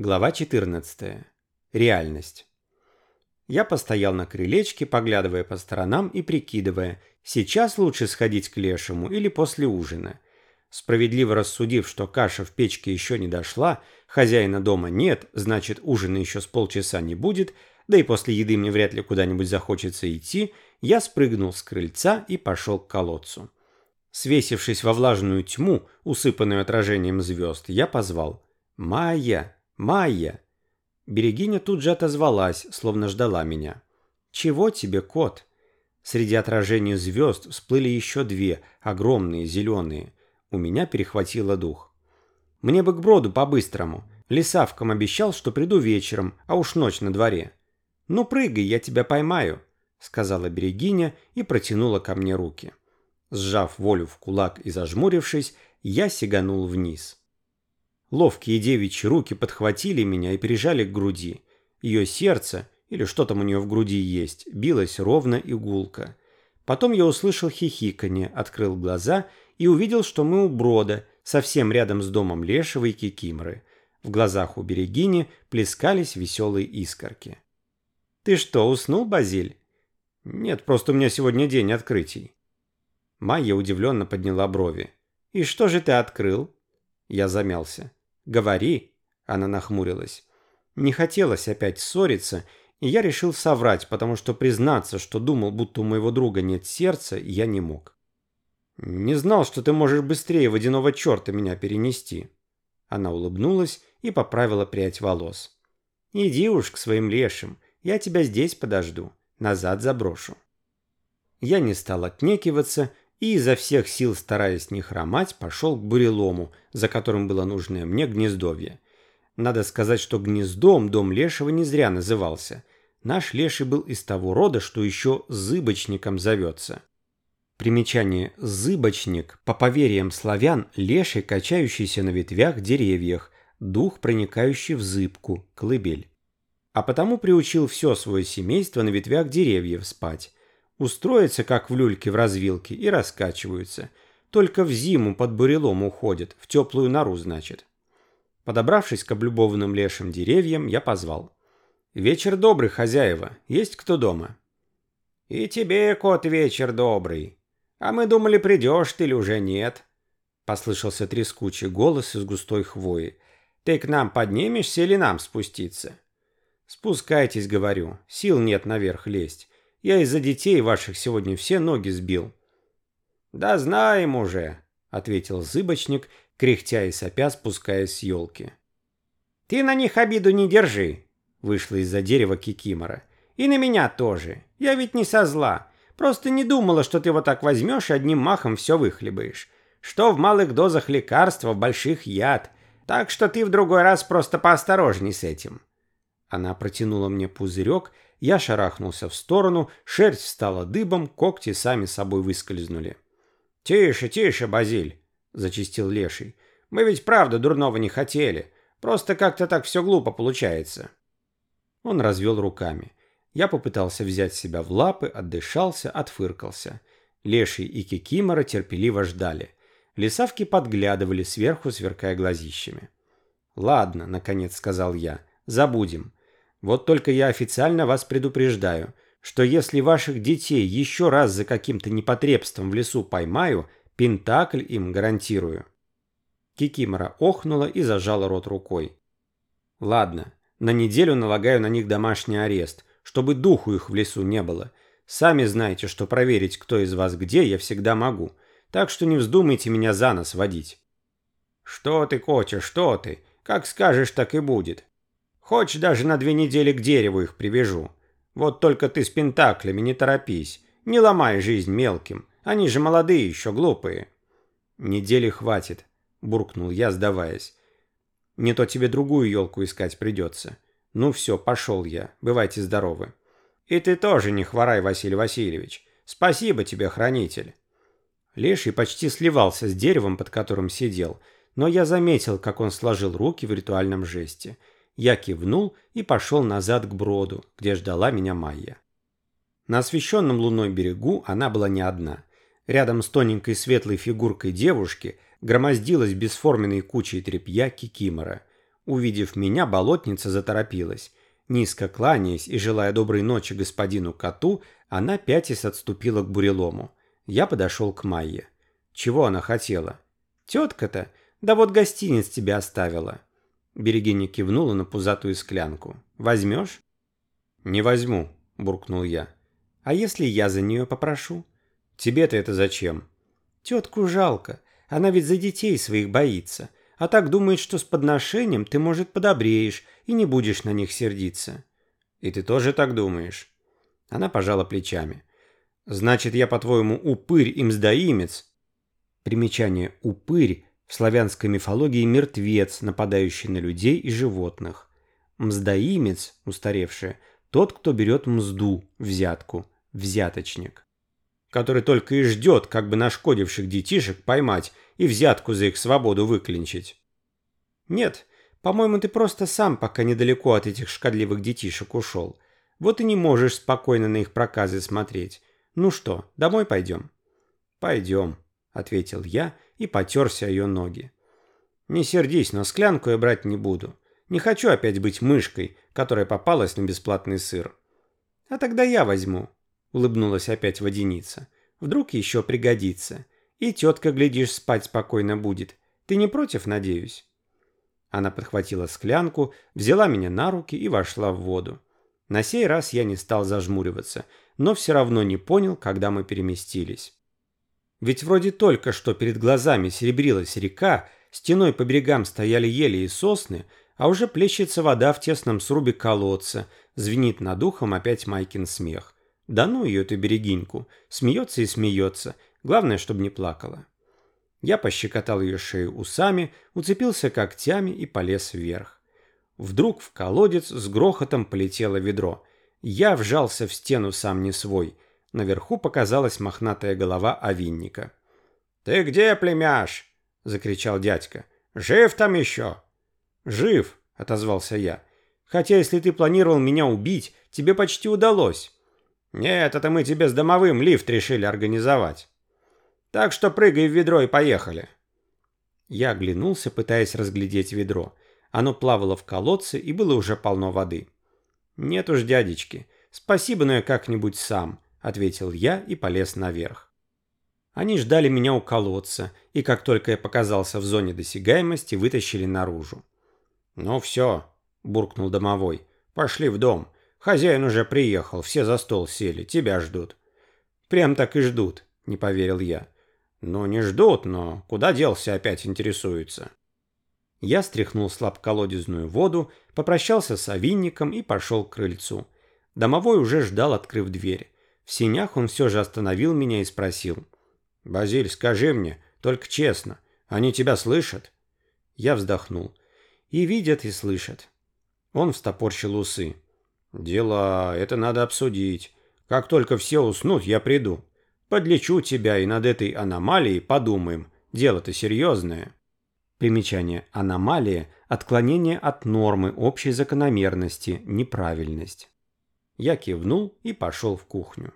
Глава 14. Реальность. Я постоял на крылечке, поглядывая по сторонам и прикидывая, сейчас лучше сходить к лешему или после ужина. Справедливо рассудив, что каша в печке еще не дошла, хозяина дома нет, значит ужина еще с полчаса не будет, да и после еды мне вряд ли куда-нибудь захочется идти, я спрыгнул с крыльца и пошел к колодцу. Свесившись во влажную тьму, усыпанную отражением звезд, я позвал «Майя!» «Майя!» Берегиня тут же отозвалась, словно ждала меня. «Чего тебе, кот?» Среди отражений звезд всплыли еще две, огромные, зеленые. У меня перехватило дух. «Мне бы к броду по-быстрому. Лисавкам обещал, что приду вечером, а уж ночь на дворе». «Ну прыгай, я тебя поймаю», — сказала Берегиня и протянула ко мне руки. Сжав волю в кулак и зажмурившись, я сиганул вниз. Ловкие девичьи руки подхватили меня и прижали к груди. Ее сердце, или что там у нее в груди есть, билось ровно и гулко. Потом я услышал хихиканье, открыл глаза и увидел, что мы у брода, совсем рядом с домом Лешего и Кикимры. В глазах у Берегини плескались веселые искорки. «Ты что, уснул, Базиль?» «Нет, просто у меня сегодня день открытий». Майя удивленно подняла брови. «И что же ты открыл?» Я замялся. «Говори», — она нахмурилась. Не хотелось опять ссориться, и я решил соврать, потому что признаться, что думал, будто у моего друга нет сердца, я не мог. «Не знал, что ты можешь быстрее водяного черта меня перенести». Она улыбнулась и поправила прядь волос. «Иди уж к своим лешим, я тебя здесь подожду, назад заброшу». Я не стал отнекиваться и изо всех сил, стараясь не хромать, пошел к бурелому, за которым было нужное мне гнездовье. Надо сказать, что гнездом дом Лешего не зря назывался. Наш Леший был из того рода, что еще зыбочником зовется. Примечание «зыбочник» по поверьям славян Леший, качающийся на ветвях деревьях, дух, проникающий в зыбку, колыбель. А потому приучил все свое семейство на ветвях деревьев спать, Устроятся, как в люльке в развилке, и раскачиваются. Только в зиму под бурелом уходят, в теплую нору, значит. Подобравшись к облюбованным лешим деревьям, я позвал. «Вечер добрый, хозяева. Есть кто дома?» «И тебе, кот, вечер добрый. А мы думали, придешь ты или уже нет?» Послышался трескучий голос из густой хвои. «Ты к нам поднимешься или нам спуститься?» «Спускайтесь, — говорю. Сил нет наверх лезть. Я из-за детей ваших сегодня все ноги сбил». «Да знаем уже», — ответил зыбочник, кряхтя и сопя, спускаясь с елки. «Ты на них обиду не держи», — вышла из-за дерева Кикимора. «И на меня тоже. Я ведь не со зла. Просто не думала, что ты вот так возьмешь и одним махом все выхлебаешь. Что в малых дозах лекарства, в больших яд. Так что ты в другой раз просто поосторожней с этим». Она протянула мне пузырек, — я шарахнулся в сторону, шерсть стала дыбом, когти сами собой выскользнули. «Тише, тише, Базиль!» — зачистил Леший. «Мы ведь правда дурного не хотели. Просто как-то так все глупо получается». Он развел руками. Я попытался взять себя в лапы, отдышался, отфыркался. Леший и Кикимора терпеливо ждали. Лисавки подглядывали сверху, сверкая глазищами. «Ладно», — наконец сказал я, — «забудем. Вот только я официально вас предупреждаю, что если ваших детей еще раз за каким-то непотребством в лесу поймаю, пентакль им гарантирую». Кикимора охнула и зажала рот рукой. «Ладно, на неделю налагаю на них домашний арест, чтобы духу их в лесу не было. Сами знаете, что проверить, кто из вас где, я всегда могу, так что не вздумайте меня за нос водить». «Что ты, Котя, что ты? Как скажешь, так и будет. Хочешь, даже на две недели к дереву их привяжу. Вот только ты с пентаклями не торопись. Не ломай жизнь мелким. Они же молодые еще, глупые. Недели хватит, буркнул я, сдаваясь. Не то тебе другую елку искать придется. Ну все, пошел я. Бывайте здоровы. И ты тоже не хворай, Василий Васильевич. Спасибо тебе, хранитель. Леший почти сливался с деревом, под которым сидел, но я заметил, как он сложил руки в ритуальном жесте – я кивнул и пошел назад к броду, где ждала меня Майя. На освещенном луной берегу она была не одна. Рядом с тоненькой светлой фигуркой девушки громоздилась бесформенной кучей тряпья кикимора. Увидев меня, болотница заторопилась. Низко кланяясь и желая доброй ночи господину коту, она пятясь отступила к бурелому. Я подошел к Майе. Чего она хотела? Тетка-то? Да вот гостиниц тебе оставила. Берегиня кивнула на пузатую склянку. Возьмешь? Не возьму, буркнул я. А если я за нее попрошу? Тебе-то это зачем? Тетку жалко. Она ведь за детей своих боится. А так думает, что с подношением ты, может, подобреешь и не будешь на них сердиться. И ты тоже так думаешь? Она пожала плечами. Значит, я, по-твоему, упырь и мздоимец? Примечание «упырь» в славянской мифологии мертвец, нападающий на людей и животных. Мздоимец, устаревший, тот, кто берет мзду, взятку, взяточник. Который только и ждет, как бы нашкодивших детишек поймать и взятку за их свободу выклинчить. Нет, по-моему, ты просто сам пока недалеко от этих шкодливых детишек ушел. Вот и не можешь спокойно на их проказы смотреть. Ну что, домой пойдем? Пойдем, ответил я и потерся ее ноги. Не сердись, но склянку я брать не буду. Не хочу опять быть мышкой, которая попалась на бесплатный сыр. А тогда я возьму, улыбнулась опять водяница. Вдруг еще пригодится. И тетка, глядишь, спать спокойно будет. Ты не против, надеюсь? Она подхватила склянку, взяла меня на руки и вошла в воду. На сей раз я не стал зажмуриваться, но все равно не понял, когда мы переместились. Ведь вроде только что перед глазами серебрилась река, стеной по берегам стояли ели и сосны, а уже плещется вода в тесном срубе колодца, звенит над ухом опять Майкин смех. Да ну ее эту берегиньку, смеется и смеется, главное, чтобы не плакала. Я пощекотал ее шею усами, уцепился когтями и полез вверх. Вдруг в колодец с грохотом полетело ведро. Я вжался в стену сам не свой. Наверху показалась мохнатая голова овинника. «Ты где, племяш?» — закричал дядька. «Жив там еще?» «Жив», — отозвался я. «Хотя если ты планировал меня убить, тебе почти удалось». «Нет, это мы тебе с домовым лифт решили организовать». Так что прыгай в ведро и поехали. Я оглянулся, пытаясь разглядеть ведро. Оно плавало в колодце и было уже полно воды. Нет уж, дядечки, спасибо, но я как-нибудь сам, ответил я и полез наверх. Они ждали меня у колодца, и как только я показался в зоне досягаемости, вытащили наружу. «Ну все», — буркнул домовой, — «пошли в дом. Хозяин уже приехал, все за стол сели, тебя ждут». «Прям так и ждут», — не поверил я. Ну, не ждут, но куда делся опять интересуются. Я стряхнул слаб колодезную воду, попрощался с овинником и пошел к крыльцу. Домовой уже ждал, открыв дверь. В синях он все же остановил меня и спросил. «Базиль, скажи мне, только честно, они тебя слышат?» Я вздохнул. «И видят, и слышат». Он встопорщил усы. «Дело это надо обсудить. Как только все уснут, я приду. Подлечу тебя и над этой аномалией подумаем. Дело-то серьезное. Примечание. Аномалия – отклонение от нормы общей закономерности, неправильность. Я кивнул и пошел в кухню.